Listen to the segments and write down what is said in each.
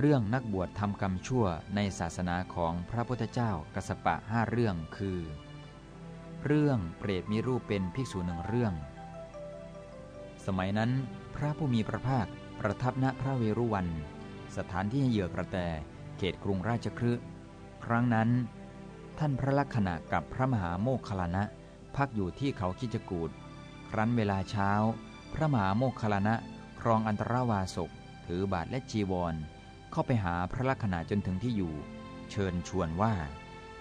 เรื่องนักบวชทำกรรมชั่วในศาสนาของพระพุทธเจ้ากัสปะห้าเรื่องคือ เรื่องเปรตมีรูปเป็นภิกษุหนึ่งเรื่อง สมัยนั้น พระผู้มีพระภาคประทับณพระเวรุวัน สถานที่เหยื่อกระแตเขตกรุงราชคฤห์ครั้งนั้น ท่านพระลักษณะกับพระมหาโมคคลานะ พักอยู่ที่เขาคิจกูดครั้นเวลาเช้า พระมหาโมคคลานะครองอันตรวาสกถือบาทและจีวร เข้าไปหาพระลักษณะจนถึงที่อยู่ เชิญชวนว่า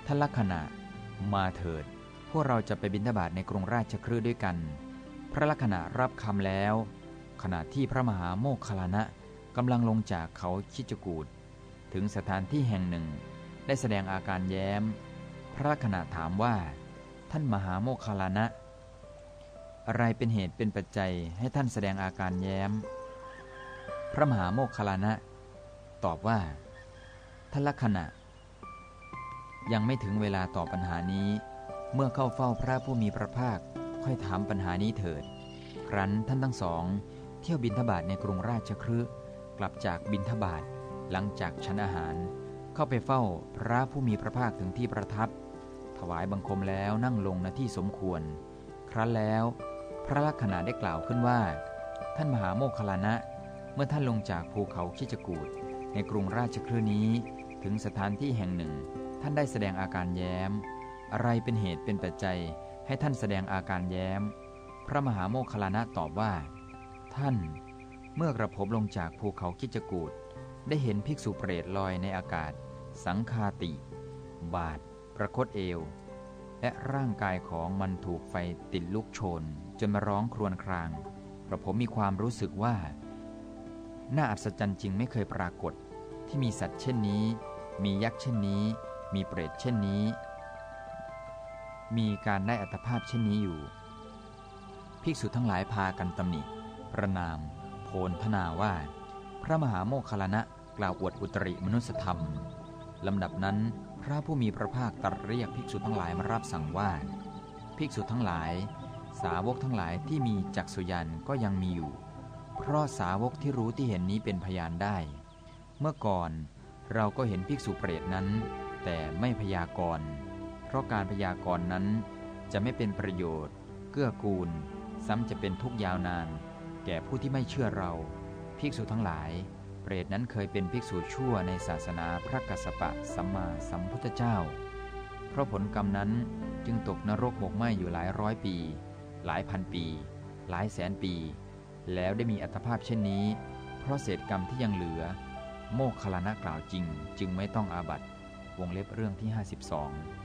ท่านลักษณะมาเถิด พวกเราจะไปบิณฑบาตในกรุงราชคฤห์ด้วยกัน พระลักษณะรับคำแล้ว ขณะที่พระมหาโมคคลานะกำลังลงจากเขาคิจกูดถึงสถานที่แห่งหนึ่ง ได้แสดงอาการแย้ม พระลักษณะถามว่า ท่านมหาโมคคลานะ อะไรเป็นเหตุเป็นปัจจัยให้ท่านแสดงอาการแย้ม พระมหาโมคคลานะ ตอบว่าท่านลักษณะ ยังไม่ถึงเวลาตอบปัญหานี้ เมื่อเข้าเฝ้าพระผู้มีพระภาคค่อยถามปัญหานี้เถิด ครั้นท่านทั้งสอง เที่ยวบินทบาทในกรุงราชคฤห์กลับจากบินทบาทหลังจากชั้นอาหาร เข้าไปเฝ้าพระผู้มีพระภาคถึงที่ประทับ ถวายบังคมแล้วนั่งลงณที่สมควร ครั้นแล้ว พระลักษณะได้กล่าวขึ้นว่า ท่านมหาโมคคลานะ เมื่อท่านลงจากภูเขาคิจกูด ในกรุงราชคฤห์นี้ถึงสถานที่แห่งหนึ่ง ท่านได้แสดงอาการแย้ม อะไรเป็นเหตุเป็นปัจจัยให้ท่านแสดงอาการแย้ม พระมหาโมคคลานะตอบว่า ท่านเมื่อกระผมลงจากภูเขาคิจกูดได้เห็นภิกษุเปรตลอยในอากาศ สังคาติ บาดประคตเอว และร่างกายของมันถูกไฟติดลุกโชน จนมาร้องครวญครางกระผมมีความรู้สึกว่า น่าอัศจรรย์จริงไม่เคยปรากฏ ที่มีสัตว์เช่นนี้ มียักษ์เช่นนี้ มีเปรตเช่นนี้ มีการได้อัตภาพเช่นนี้อยู่ ภิกษุทั้งหลายพากันตำหนิ ประนาม โพลธนาว่า พระมหาโมคคลนะกล่าวอวดอุตริมนุสธรรมลำดับนั้น พระผู้มีพระภาคตรัสเรียกภิกษุทั้งหลายมารับสั่งว่า ภิกษุทั้งหลาย สาวกทั้งหลายที่มีจักษุยันก็ยังมีอยู่ เพราะสาวกที่รู้ที่เห็นนี้เป็นพยานได้ เมื่อก่อนเราก็เห็นภิกษุเปรตนั้น แต่ไม่พยากรณ์เพราะการพยากรณ์นั้นจะไม่เป็นประโยชน์ เกื้อกูล ซ้ำจะเป็นทุกยาวนาน แก่ผู้ที่ไม่เชื่อเรา ภิกษุทั้งหลาย เปรตนั้นเคยเป็นภิกษุชั่วในศาสนาพระกัสสปะสัมมาสัมพุทธเจ้า เพราะผลกรรมนั้นจึงตกนรกหมกไหมอยู่หลายร้อยปี หลายพันปี หลายแสนปี แล้วได้มีอัตภาพเช่นนี้ เพราะเศษกรรมที่ยังเหลือ โมคคลานะกล่าวจริง จึงไม่ต้องอาบัตวงเล็บเรื่องที่ 52